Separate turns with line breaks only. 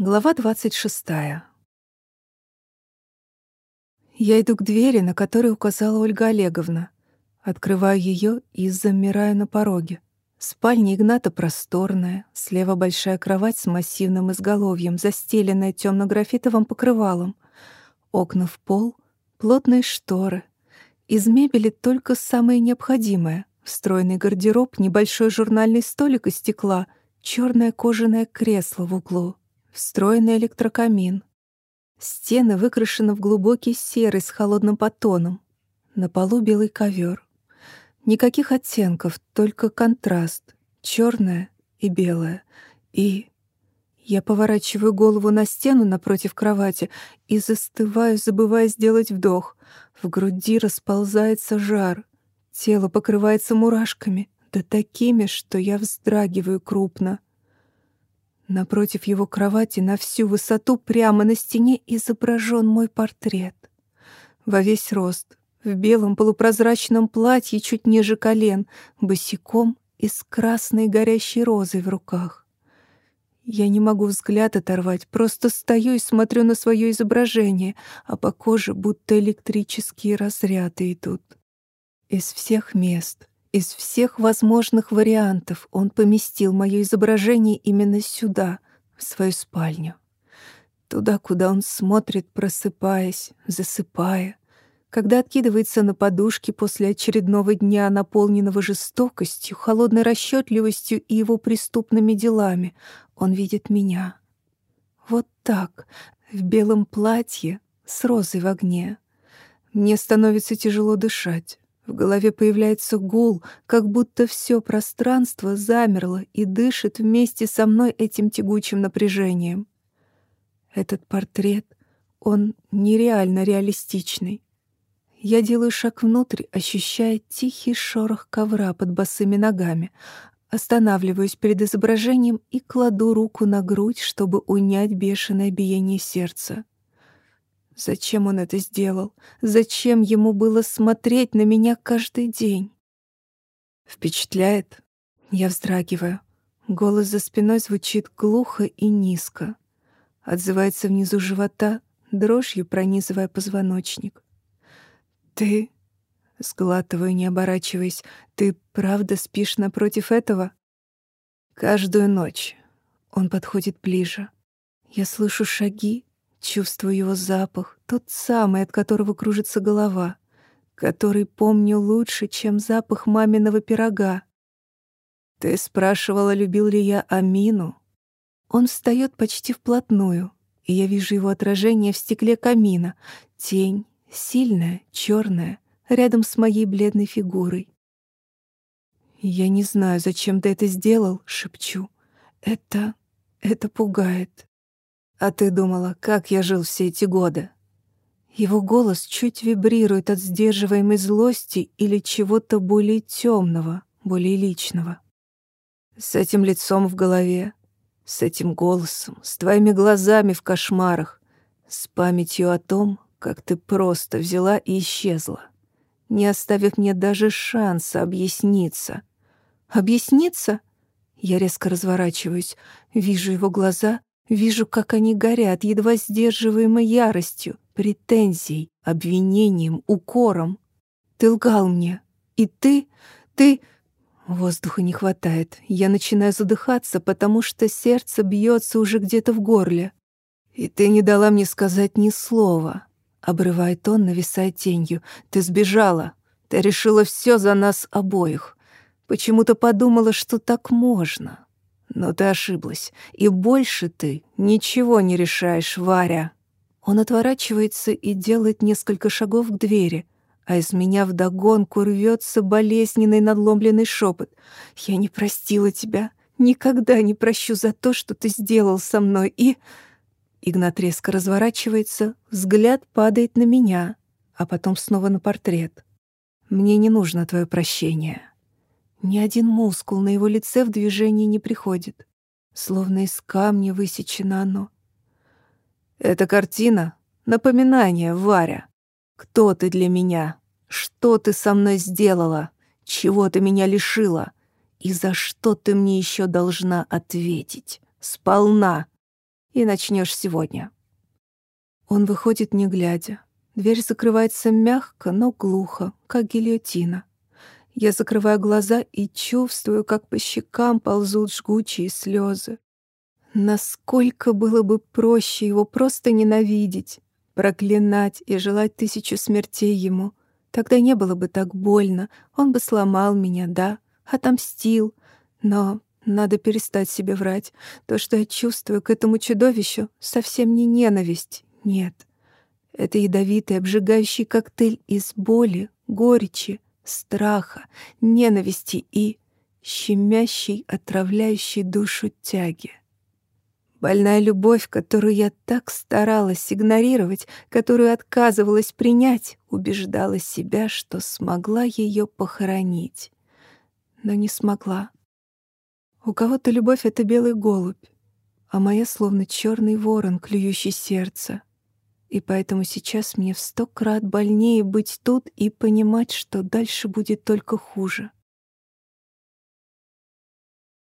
Глава 26. Я иду к двери, на которую указала Ольга Олеговна. Открываю ее и замираю на пороге. Спальня Игната просторная, слева большая кровать с массивным изголовьем, застеленная темно-графитовым покрывалом. Окна в пол, плотные шторы. Из мебели только самое необходимое. Встроенный гардероб, небольшой журнальный столик из стекла, черное кожаное кресло в углу — встроенный электрокамин. Стены выкрашены в глубокий серый с холодным подтоном. На полу белый ковер. Никаких оттенков, только контраст. черное и белое. И я поворачиваю голову на стену напротив кровати и застываю, забывая сделать вдох. В груди расползается жар. Тело покрывается мурашками, да такими, что я вздрагиваю крупно. Напротив его кровати на всю высоту прямо на стене изображен мой портрет. Во весь рост, в белом полупрозрачном платье чуть ниже колен, босиком и с красной горящей розой в руках. Я не могу взгляд оторвать, просто стою и смотрю на свое изображение, а по коже будто электрические разряды идут. Из всех мест, из всех возможных вариантов он поместил мое изображение именно сюда, в свою спальню. Туда, куда он смотрит, просыпаясь, засыпая, когда откидывается на подушке после очередного дня, наполненного жестокостью, холодной расчетливостью и его преступными делами, он видит меня. Вот так, в белом платье, с розой в огне. Мне становится тяжело дышать. В голове появляется гул, как будто все пространство замерло и дышит вместе со мной этим тягучим напряжением. Этот портрет, он нереально реалистичный. Я делаю шаг внутрь, ощущая тихий шорох ковра под босыми ногами, останавливаюсь перед изображением и кладу руку на грудь, чтобы унять бешеное биение сердца. Зачем он это сделал? Зачем ему было смотреть на меня каждый день? Впечатляет? Я вздрагиваю. Голос за спиной звучит глухо и низко. Отзывается внизу живота, дрожью пронизывая позвоночник. «Ты...» — сглатываю, не оборачиваясь. «Ты правда спишь напротив этого?» «Каждую ночь». Он подходит ближе. Я слышу шаги, Чувствую его запах, тот самый, от которого кружится голова, который помню лучше, чем запах маминого пирога. Ты спрашивала, любил ли я Амину? Он встает почти вплотную, и я вижу его отражение в стекле камина, тень, сильная, черная, рядом с моей бледной фигурой. «Я не знаю, зачем ты это сделал», — шепчу. «Это... это пугает». А ты думала, как я жил все эти годы? Его голос чуть вибрирует от сдерживаемой злости или чего-то более темного, более личного. С этим лицом в голове, с этим голосом, с твоими глазами в кошмарах, с памятью о том, как ты просто взяла и исчезла, не оставив мне даже шанса объясниться. Объясниться? Я резко разворачиваюсь, вижу его глаза Вижу, как они горят, едва сдерживаемой яростью, претензией, обвинением, укором. Ты лгал мне. И ты... ты... Воздуха не хватает. Я начинаю задыхаться, потому что сердце бьется уже где-то в горле. И ты не дала мне сказать ни слова. Обрывает он, нависая тенью. Ты сбежала. Ты решила все за нас обоих. Почему-то подумала, что так можно. Но ты ошиблась, и больше ты ничего не решаешь, Варя. Он отворачивается и делает несколько шагов к двери, а из меня вдогонку рвется болезненный надломленный шепот. «Я не простила тебя, никогда не прощу за то, что ты сделал со мной, и...» Игнат резко разворачивается, взгляд падает на меня, а потом снова на портрет. «Мне не нужно твое прощение». Ни один мускул на его лице в движении не приходит. Словно из камня высечено оно. «Эта картина — напоминание, Варя. Кто ты для меня? Что ты со мной сделала? Чего ты меня лишила? И за что ты мне еще должна ответить? Сполна!» и начнешь сегодня». Он выходит, не глядя. Дверь закрывается мягко, но глухо, как гильотина. Я закрываю глаза и чувствую, как по щекам ползут жгучие слезы. Насколько было бы проще его просто ненавидеть, проклинать и желать тысячу смертей ему. Тогда не было бы так больно, он бы сломал меня, да, отомстил. Но надо перестать себе врать. То, что я чувствую к этому чудовищу, совсем не ненависть, нет. Это ядовитый, обжигающий коктейль из боли, горечи, страха, ненависти и щемящей, отравляющей душу тяги. Больная любовь, которую я так старалась игнорировать, которую отказывалась принять, убеждала себя, что смогла ее похоронить. Но не смогла. У кого-то любовь — это белый голубь, а моя словно черный ворон, клюющий сердце. И поэтому сейчас мне в сто крат больнее быть тут и понимать, что дальше будет только хуже.